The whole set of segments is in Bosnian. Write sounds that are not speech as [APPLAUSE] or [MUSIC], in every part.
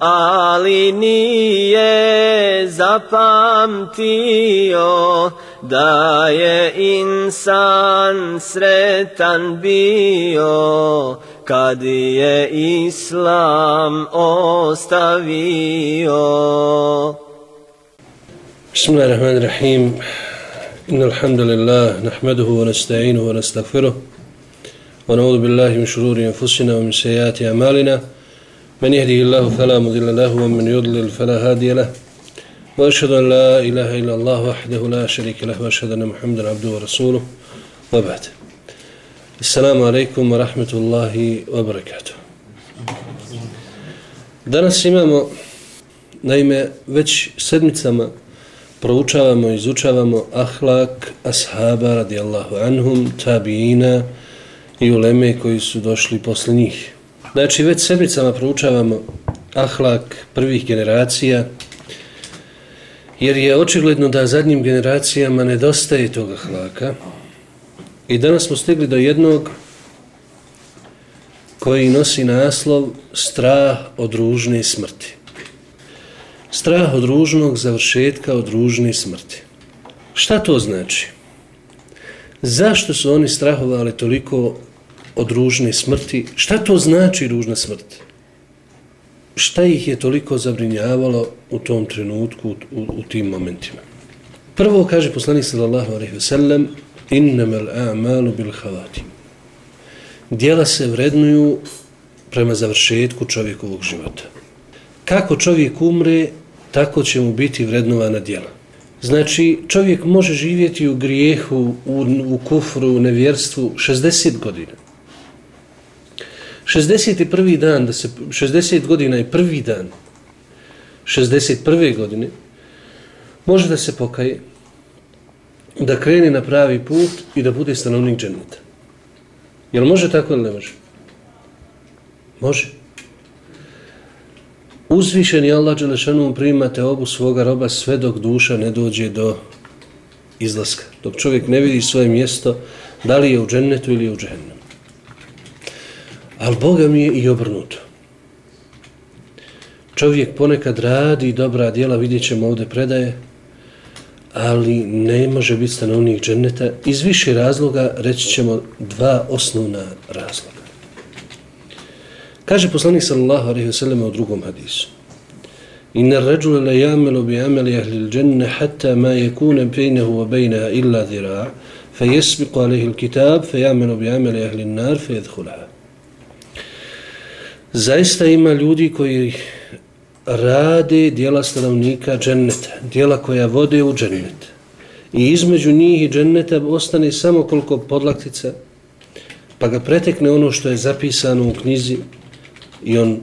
ali nije zapamtio da je insan sretan bio kad je islam ostavio. Bismillahirrahmanirrahim. إن الحمد لله نحمده ونستعينه ونستغفره ونعوذ بالله من شرور أنفسنا ومن سيئات أعمالنا من يهدي الله فلا مضل له ومن يضلل فلا هادي له. واشهد ان لا اله الا الله وحده لا شريك له واشهد ان محمدا عبده ورسوله. وبعد. السلام عليكم ورحمه الله وبركاته. Danas imamo, naime, već sedmicama proučavamo i izučavamo ahlak ashaba radijallahu anhum, tabiina i uleme koji su došli posle njih. Znači, već sedmicama proučavamo ahlak prvih generacija, jer je očigledno da zadnjim generacijama nedostaje toga ahlaka. I danas smo stigli do jednog koji nosi naslov strah od ružne smrti. Strah od ružnog završetka od ružne smrti. Šta to znači? Zašto su oni strahovali toliko od ružne smrti? Šta to znači ružna smrt? Šta ih je toliko zabrinjavalo u tom trenutku, u, u, tim momentima? Prvo kaže poslanik sallallahu alaihi ve sellem: "Innamal a'malu bil khawatim." Djela se vrednuju prema završetku čovjekovog života. Kako čovjek umre, tako će mu biti vrednovana djela. Znači, čovjek može živjeti u grijehu, u, u kufru, u nevjerstvu 60 godina. 61. dan, da se, 60 godina je prvi dan, 61. godine, može da se pokaje, da krene na pravi put i da bude stanovnik dženeta. Jel može tako ili ne može? Može. Uzvišeni Allah Đelešanu primate obu svoga roba sve dok duša ne dođe do izlaska. Dok čovjek ne vidi svoje mjesto, da li je u džennetu ili je u džennetu ali Boga mi je i obrnuto. Čovjek ponekad radi dobra djela, vidjet ćemo ovdje predaje, ali ne može biti stanovnik dženeta. Iz više razloga reći ćemo dva osnovna razloga. Kaže poslanik sallallahu alaihi wa sallam u drugom hadisu. Inna ređule le jamelu bi ameli ahli dženne hatta ma je kunem pejnehu wa bejneha illa dhira' fe jesbiku alaihi l-kitab fe jamelu bi ameli ahli nar fe jedhulaha. Zaista ima ljudi koji rade dijela stanovnika dženneta, dijela koja vode u džennet. I između njih i dženneta ostane samo koliko podlaktica, pa ga pretekne ono što je zapisano u knjizi i on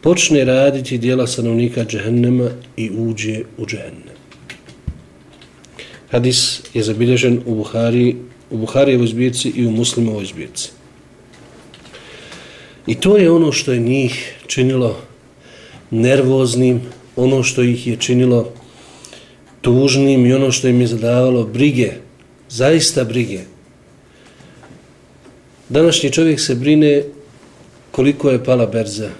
počne raditi dijela stanovnika džehennema i uđe u džehennem. Hadis je zabilježen u Buhari, u Buharijevoj zbirci i u Muslimovoj zbirci. I to je ono što je njih činilo nervoznim, ono što ih je činilo tužnim i ono što im je zadavalo brige, zaista brige. Današnji čovjek se brine koliko je pala berza,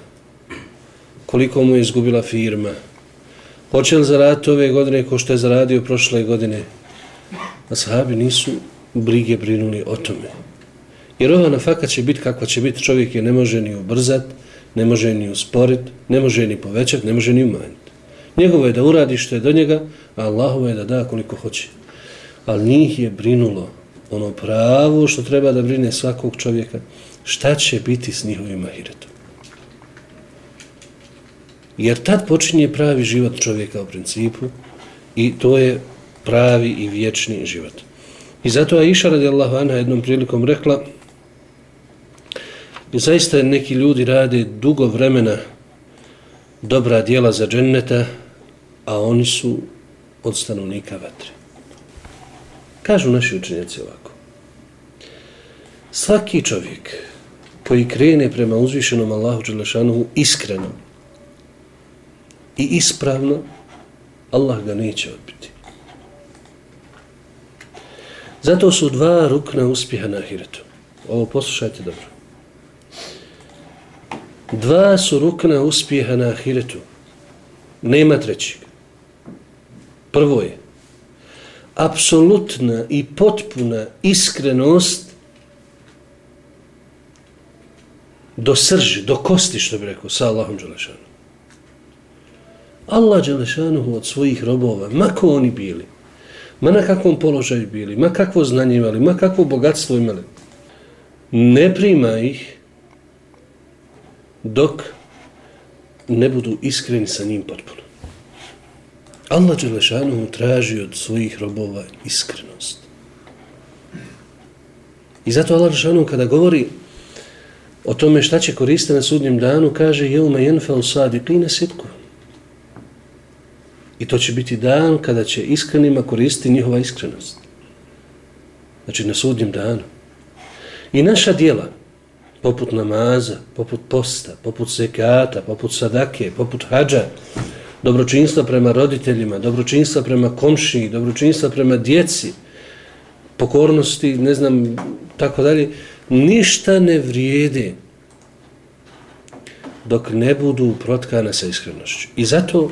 koliko mu je izgubila firma, hoće li zaraditi ove godine ko što je zaradio prošle godine. A sahabi nisu brige brinuli o tome. Jer ova nafaka će biti kakva će biti, čovjek je ne može ni ubrzat, ne može ni usporit, ne može ni povećat, ne može ni umanjiti. Njegovo je da uradi što je do njega, a Allahovo je da da koliko hoće. Ali njih je brinulo ono pravo što treba da brine svakog čovjeka, šta će biti s njihovim ahiretom. Jer tad počinje pravi život čovjeka u principu i to je pravi i vječni život. I zato je Iša radijallahu anha jednom prilikom rekla i zaista neki ljudi rade dugo vremena dobra dijela za dženneta, a oni su od stanovnika vatre. Kažu naši učenjaci ovako. Svaki čovjek koji krene prema uzvišenom Allahu Đelešanu iskreno i ispravno, Allah ga neće odbiti. Zato su dva rukna uspjeha na ahiretu. Ovo poslušajte dobro. Dva su rukna uspjeha na ahiretu. Nema trećeg. Prvo je apsolutna i potpuna iskrenost do srži, do kosti, što bi rekao, sa Allahom Đelešanom. Allah Đelešanu od svojih robova, mako oni bili, ma na kakvom položaju bili, ma kakvo znanje imali, ma kakvo bogatstvo imali, ne prima ih dok ne budu iskreni sa njim potpuno. Allah Đelešanu traži od svojih robova iskrenost. I zato Allah Đelešanu kada govori o tome šta će koristiti na sudnjem danu, kaže jelma jenfel sadiqine sitku. I to će biti dan kada će iskrenima koristiti njihova iskrenost. Znači na sudnjem danu. I naša dijela, poput namaza, poput posta, poput sekata, poput sadake, poput hađa, dobročinstva prema roditeljima, dobročinstva prema komšiji, dobročinstva prema djeci, pokornosti, ne znam, tako dalje, ništa ne vrijede dok ne budu protkane sa iskrenošću. I zato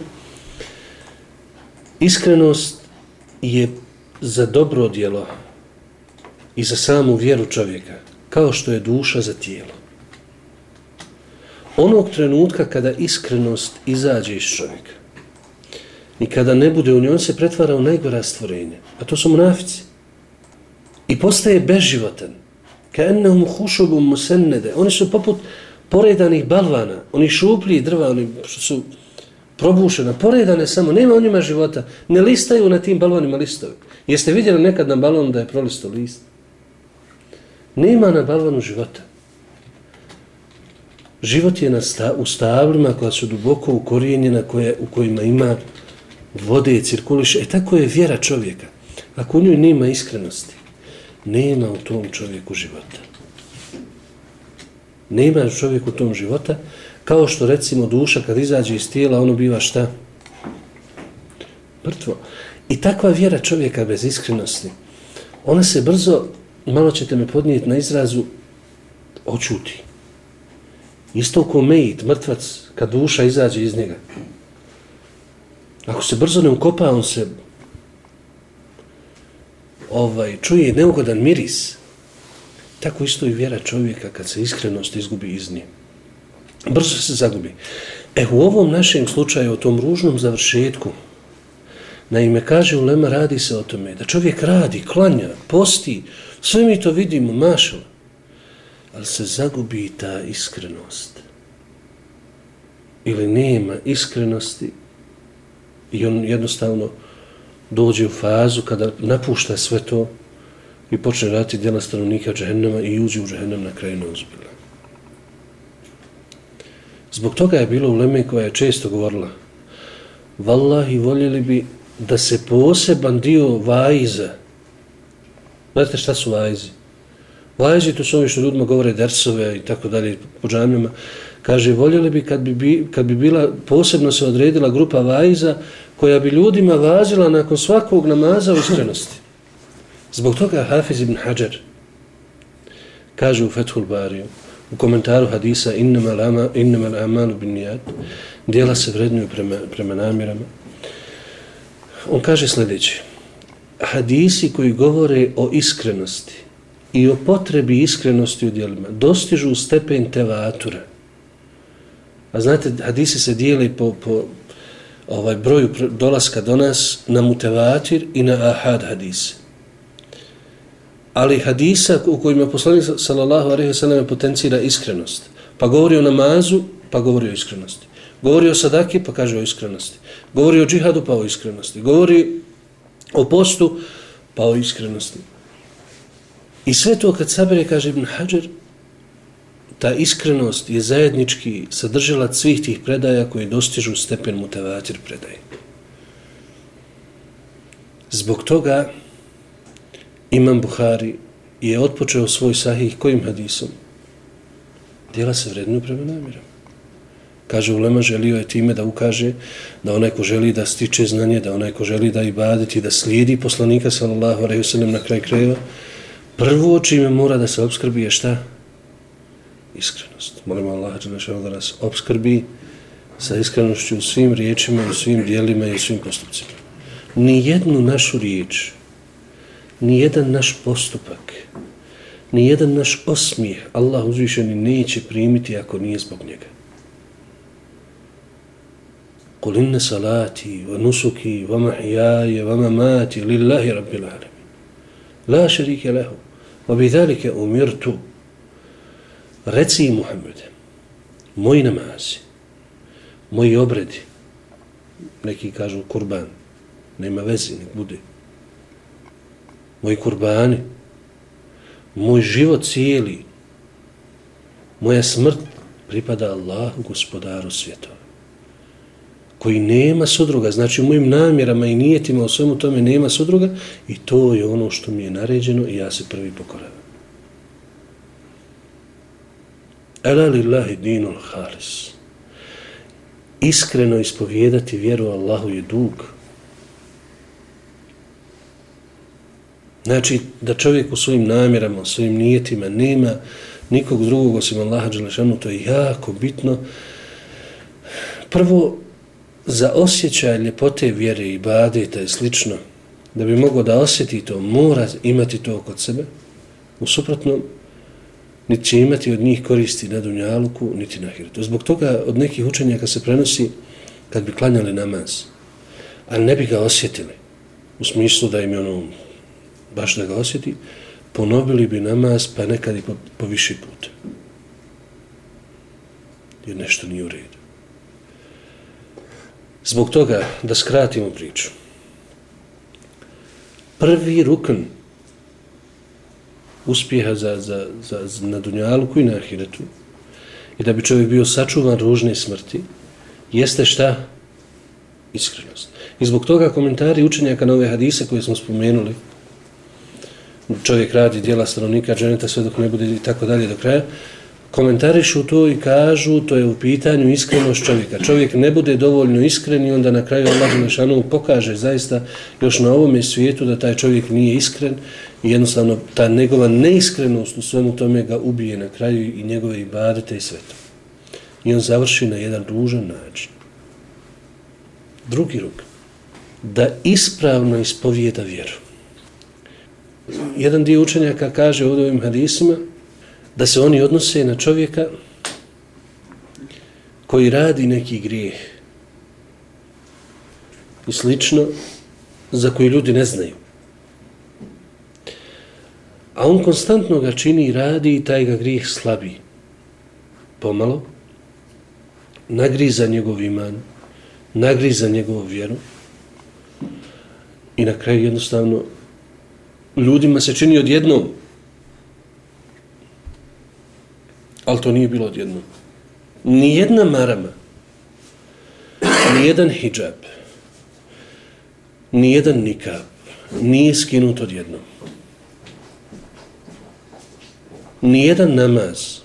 iskrenost je za dobro djelo i za samu vjeru čovjeka, kao što je duša za tijelo. Onog trenutka kada iskrenost izađe iz čovjeka i kada ne bude u njoj, on se pretvara u najgora stvorenje, a to su munafici. I postaje beživotan. ka ennehum hušubum musennede. Oni su poput poredanih balvana, oni šuplji drva, oni su probušena, poredane samo, nema u njima života, ne listaju na tim balvanima listovi. Jeste vidjeli nekad na balonu da je prolisto list? Nema na balvanu života. Život je na sta, u stablima koja su duboko ukorijenjena, koje, u kojima ima vode i cirkuliše. E tako je vjera čovjeka. Ako u njoj nema iskrenosti, nema u tom čovjeku života. Nema u čovjeku tom života, kao što recimo duša kad izađe iz tijela, ono biva šta? Mrtvo. I takva vjera čovjeka bez iskrenosti, ona se brzo, malo ćete me podnijeti na izrazu, očuti. Isto ko mejit, mrtvac, kad duša izađe iz njega. Ako se brzo ne ukopa, on se ovaj, čuje neugodan miris. Tako isto i vjera čovjeka kad se iskrenost izgubi iz nje. Brzo se zagubi. E u ovom našem slučaju, o tom ružnom završetku, Naime, kaže Ulema, radi se o tome, da čovjek radi, klanja, posti, sve mi to vidimo, mašala, ali se zagubi ta iskrenost. Ili nema iskrenosti i on jednostavno dođe u fazu kada napušta sve to i počne raditi djela stanovnika džehennema i uđe u džehennem na kraju neozbila. Zbog toga je bilo u Leme koja je često govorila Wallahi, voljeli bi da se poseban dio vajza Znate šta su vajzi? Vajzi to su ovi što ljudima govore dersove i tako dalje po džamljama. Kaže, voljeli bi kad, bi kad bi bila posebno se odredila grupa vajza koja bi ljudima vazila nakon svakog namaza u iskrenosti. Zbog toga Hafiz ibn Hajar kaže u Fethul Bariju u komentaru hadisa innama l'amalu bin nijad dijela se vrednuju prema, prema namirama. On kaže sljedeće hadisi koji govore o iskrenosti i o potrebi iskrenosti u dijelima dostižu stepen tevatura. A znate, hadisi se dijeli po, po ovaj broju dolaska do nas na mutevatir i na ahad hadise. Ali hadisa u kojima poslanik sallallahu alejhi ve sellem potencira iskrenost, pa govori o namazu, pa govori o iskrenosti. Govori o sadaki, pa kaže o iskrenosti. Govori o džihadu, pa o iskrenosti. Govori o postu, pa o iskrenosti. I sve to kad sabere, kaže Ibn Hajar, ta iskrenost je zajednički sadržala svih tih predaja koji dostižu stepen mutavatir predaje. Zbog toga Imam Buhari je otpočeo svoj sahih kojim hadisom? Dijela se vrednu prema namirama. Kaže Ulema, želio je time da ukaže da onaj ko želi da stiče znanje, da onaj ko želi da ibaditi, da slijedi poslanika sallallahu alaihi sallam na kraj krajeva, prvo čime mora da se obskrbi je šta? Iskrenost. Molimo Allah da nas obskrbi sa iskrenošću u svim riječima, u svim dijelima i u svim postupcima. Ni jednu našu riječ, ni jedan naš postupak, ni jedan naš osmijeh Allah uzvišeni neće primiti ako nije zbog njega. قل إن صلاتي ونسكي ومحياي ومماتي لله رب العالمين لا شريك له وبذلك أمرت reci Muhammede, moji namazi, moji obredi, neki kažu kurban, nema vezi, nek bude, moji kurbani, moj život cijeli, moja smrt pripada Allahu, gospodaru svjetova koji nema sudruga, znači u mojim namjerama i nijetima u svemu tome nema sudruga i to je ono što mi je naređeno i ja se prvi pokoravam. Ela lillahi dinul halis. Iskreno ispovijedati vjeru Allahu je dug. Znači da čovjek u svojim namjerama, u svojim nijetima nema nikog drugog osim Allaha Đelešanu, to je jako bitno. Prvo, za osjećaj ljepote vjere i badeta i slično, da bi mogao da osjeti to, mora imati to kod sebe, u suprotnom, niti će imati od njih koristi na Dunjaluku, niti na Hiretu. Zbog toga od nekih učenjaka se prenosi kad bi klanjali namaz, ali ne bi ga osjetili, u smislu da im je ono, baš da ga osjeti, ponovili bi namaz pa nekad i po, po više puta. Jer nešto nije u redu. Zbog toga, da skratimo priču, prvi rukn uspjeha za, za, za, za, na Dunjaluku i na Ahiretu i da bi čovjek bio sačuvan ružne smrti, jeste šta? Iskrenost. I zbog toga komentari učenjaka na ove hadise koje smo spomenuli, čovjek radi dijela stanovnika dženeta sve dok ne bude i tako dalje do kraja, komentarišu to i kažu to je u pitanju iskrenost čovjeka. Čovjek ne bude dovoljno iskren i onda na kraju Allah Želešanu pokaže zaista još na ovom svijetu da taj čovjek nije iskren i jednostavno ta njegova neiskrenost u svemu tome ga ubije na kraju i njegove ibadete i sve to. I on završi na jedan ružan način. Drugi ruk. Da ispravno ispovijeda vjeru. Jedan dio učenjaka kaže u ovim hadisima da se oni odnose na čovjeka koji radi neki grijeh i slično za koji ljudi ne znaju. A on konstantno ga čini i radi i taj ga grijeh slabi. Pomalo, nagriza njegov iman, nagriza njegovu vjeru i na kraju jednostavno ljudima se čini odjednom, ali to nije bilo odjednom. Nijedna marama, nijedan hijab, nijedan nikab nije skinut odjednom. Nijedan namaz,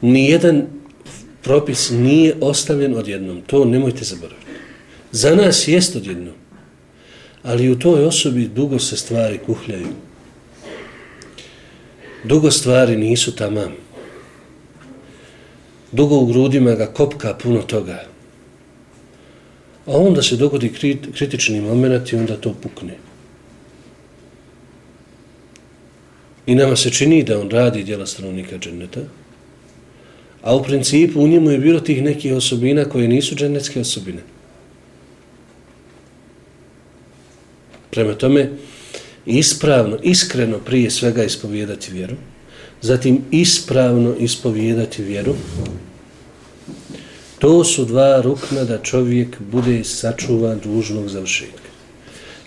nijedan propis nije ostavljen odjednom. To nemojte zaboraviti. Za nas jest odjednom. Ali u toj osobi dugo se stvari kuhljaju. Dugo stvari nisu tamam. Dugo u grudima ga kopka puno toga. A onda se dogodi kritični moment i onda to pukne. I nama se čini da on radi djela stanovnika dženeta, a u principu u njemu je bilo tih nekih osobina koje nisu dženetske osobine. Prema tome, ispravno, iskreno prije svega ispovijedati vjeru, zatim ispravno ispovijedati vjeru, to su dva rukna da čovjek bude sačuvan dužnog završetka.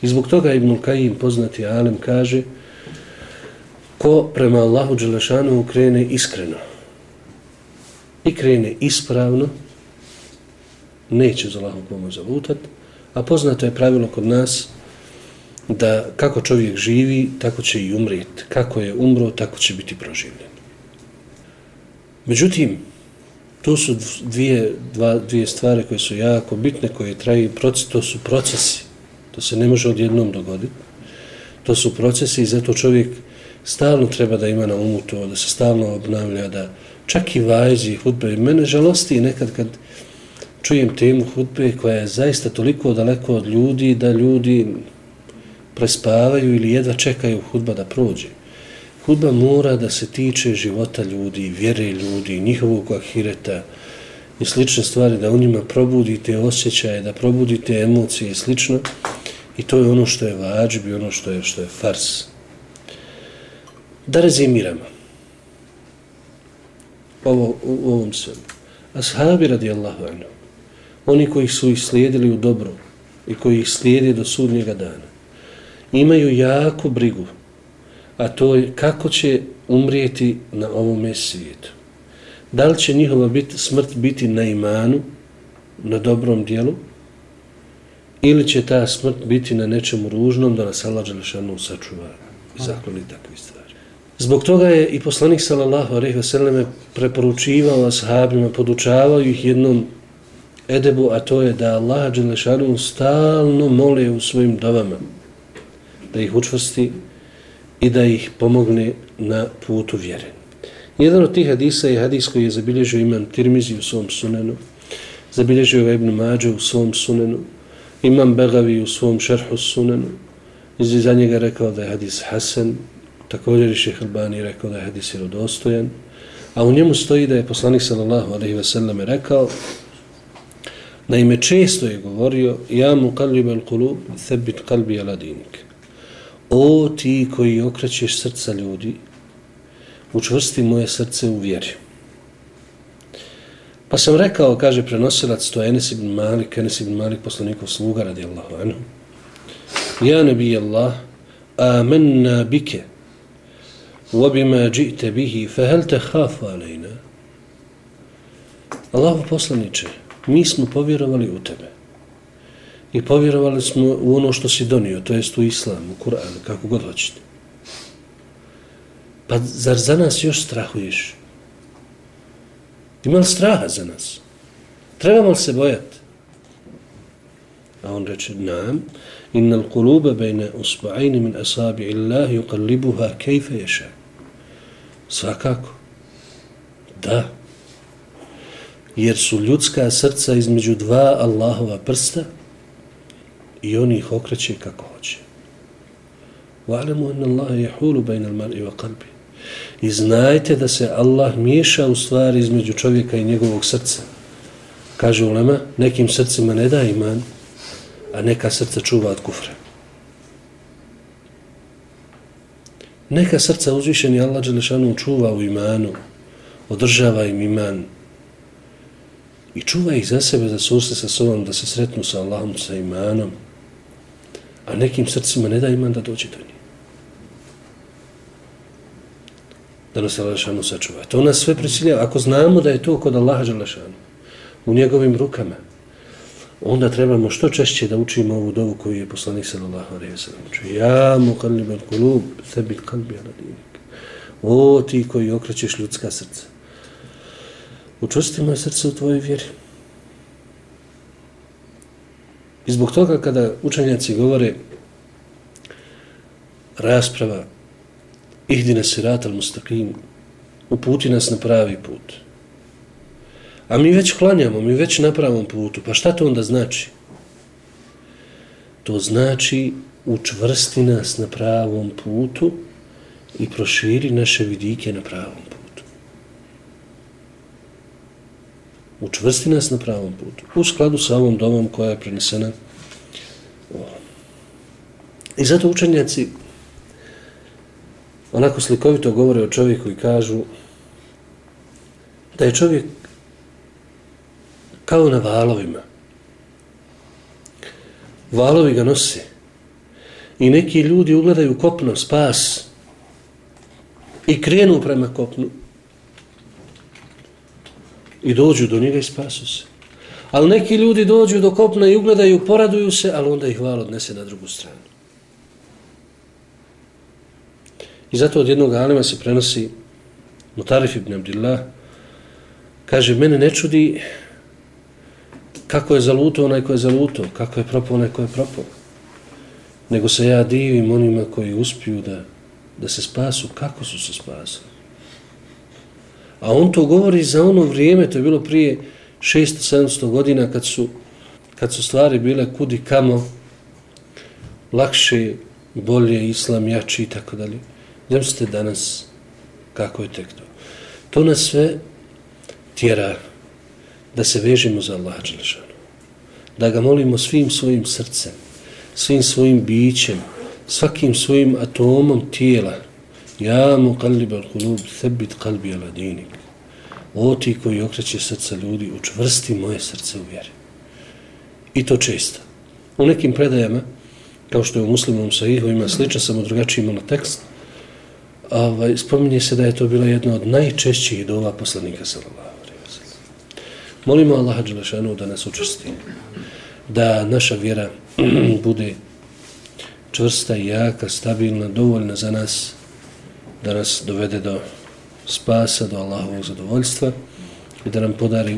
I zbog toga Ibn Kajim poznati Alem kaže ko prema Allahu Đelešanu krene iskreno i krene ispravno, neće za Allahu pomoć zalutat, a poznato je pravilo kod nas da kako čovjek živi, tako će i umrijeti. Kako je umro, tako će biti proživljen. Međutim, to su dvije, dva, dvije stvari koje su jako bitne, koje traju proces, to su procesi. To se ne može odjednom dogoditi. To su procesi i zato čovjek stalno treba da ima na umu to, da se stalno obnavlja, da čak i vajzi hudbe. Mene žalosti nekad kad čujem temu hudbe koja je zaista toliko daleko od ljudi da ljudi prespavaju ili jedva čekaju hudba da prođe. Hudba mora da se tiče života ljudi, vjere ljudi, njihovog ahireta i slične stvari, da u njima probudite osjećaje, da probudite emocije i slično. I to je ono što je vađb i ono što je, što je fars. Da rezimiramo ovo, u ovom svemu. Ashabi radijallahu anhu, oni koji su ih slijedili u dobro i koji ih slijede do sudnjega dana, imaju jako brigu, a to je kako će umrijeti na ovome svijetu. Da li će njihova bit, smrt biti na imanu, na dobrom dijelu, ili će ta smrt biti na nečemu ružnom da nas Allah Đelešanu sačuva i zakloni takvi stvari. Zbog toga je i poslanik sallallahu alejhi ve selleme preporučivao ashabima, podučavao ih jednom edebu, a to je da Allah dželle stalno mole u svojim dovama da ih učvrsti i da ih pomogne na putu vjere. Jedan od tih hadisa je hadis koji je zabilježio imam Tirmizi u svom sunenu, zabilježio ga Ibn Mađe u svom sunenu, imam Begavi u svom šerhu sunenu, i za njega rekao da je hadis Hasan, također je šehr Albani rekao da je hadis dostojan, a u njemu stoji da je poslanik sallallahu alaihi ve selleme rekao, naime često je govorio, ja mu kalib al kulub, thebit kalbi ala dinik. O ti koji okrećeš srca ljudi, učvrsti moje srce u vjeri. Pa sam rekao, kaže prenosilac, to je Enes ibn Malik, Enes ibn Malik, poslanikov sluga, radi Allahu anhu. Ja nebi Allah, amenna bike, وَبِمَا جِئْتَ بِهِ فَهَلْ تَحَافُ عَلَيْنَا Allahu poslaniče, mi smo povjerovali u tebe. I povjerovali smo u ono što si donio, to jest u islamu, u Kur'an, kako god hoćete. Pa zar za nas još strahuješ? Ima li straha za nas? Trebamo li se bojati? A on reče, nam, innal l'kuluba bejne usba'ini min asabi illahi uqallibuha kejfe ješa. Svakako. Da. Jer su ljudska srca između dva Allahova prsta i oni ih okreće kako hoće. Wa'lamu anna Allah yahulu bayna al-mar'i wa qalbi. I znajte da se Allah miješa u stvari između čovjeka i njegovog srca. Kaže ulema, nekim srcima ne da iman, a neka srca čuva od kufra. Neka srca uzvišeni Allah Đelešanu čuva u imanu, održava im iman i čuva ih za sebe da susre sa sobom, da se sretnu sa Allahom, sa imanom, a nekim srcima ne da iman da dođe do njih. Da nas Allah sačuva. To nas sve prisiljava. Ako znamo da je to kod Allaha Đelešanu, u njegovim rukama, onda trebamo što češće da učimo ovu dovu koju je poslanik sallallahu alejhi ve sellem učio. Ja mu al kulub, thabit kalbi ala dinik. O ti koji okrećeš ljudska srca. Učvrsti moje srce u tvojoj vjeri. I zbog toga kada učenjaci govore rasprava ihdina sirat al mustaqim uputi nas na pravi put. A mi već klanjamo, mi već na pravom putu. Pa šta to onda znači? To znači učvrsti nas na pravom putu i proširi naše vidike na pravom putu. Učvrsti nas na pravom putu. U skladu sa ovom domom koja je prenesena. I zato učenjaci onako slikovito govore o čovjeku i kažu da je čovjek kao na valovima. Valovi ga nose. I neki ljudi ugledaju kopno, spas, i krenu prema kopnu. I dođu do njega i spasu se. Ali neki ljudi dođu do kopna i ugledaju, poraduju se, ali onda ih val odnese na drugu stranu. I zato od jednog alima se prenosi Mutarif ibn Abdillah, kaže, mene ne čudi kako je zaluto onaj ko je zaluto, kako je propao onaj ko je propao. Nego se ja divim onima koji uspiju da, da se spasu, kako su se spasili. A on to govori za ono vrijeme, to je bilo prije 600-700 godina kad su, kad su stvari bile kudi kamo lakše, bolje, islam, jači i tako dalje. Zamislite danas kako je tek to. To nas sve tjera da se vežemo za Allah Đelešanu. Da ga molimo svim svojim srcem, svim svojim bićem, svakim svojim atomom tijela. Ja mu kalib al kulub, sebit kalbi ala dinik. O ti koji okreće srca ljudi, učvrsti moje srce u vjeri. I to često. U nekim predajama, kao što je u muslimom sahihu, ima sličan, samo drugačiji imala tekst, ovaj, spominje se da je to bila jedna od najčešćih dova poslanika sallallahu Molimo Allaha Đelešanu da nas učvrsti, da naša vjera [CLEARS THROAT] bude čvrsta i jaka, stabilna, dovoljna za nas, da nas dovede do spasa, do Allahovog zadovoljstva i da nam podari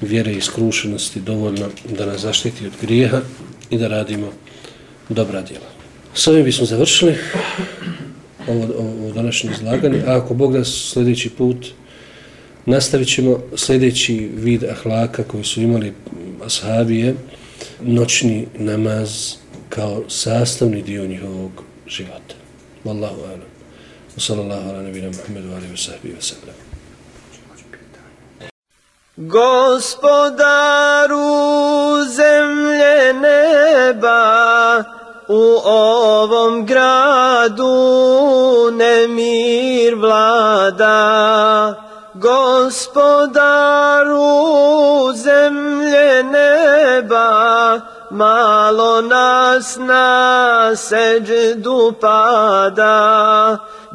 vjere i skrušenosti dovoljno da nas zaštiti od grijeha i da radimo dobra djela. S ovim bismo završili ovo, ovo, današnje izlaganje, a ako Bog da sljedeći put Nastavit ćemo sljedeći vid ahlaka koji su imali ashabije, noćni namaz kao sastavni dio njihovog života. Wallahu alam. Sallallahu ala nabina Muhammedu alihi wa sahbihi wa sallam. Gospodaru zemlje neba, u ovom gradu nemir vlada gospodaru zemlje neba, malo nas na seđdu pada,